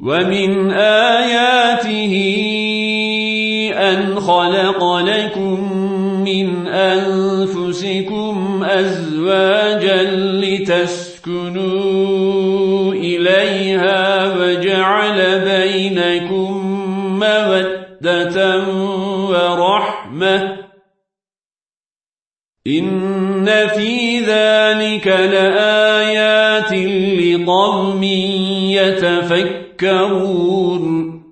ومن آياته أن خلق لكم من أنفسكم أزواجا لتسكنوا إليها وجعل بينكم مودة ورحمة إن في ذلك لآيات قوم يتفكرون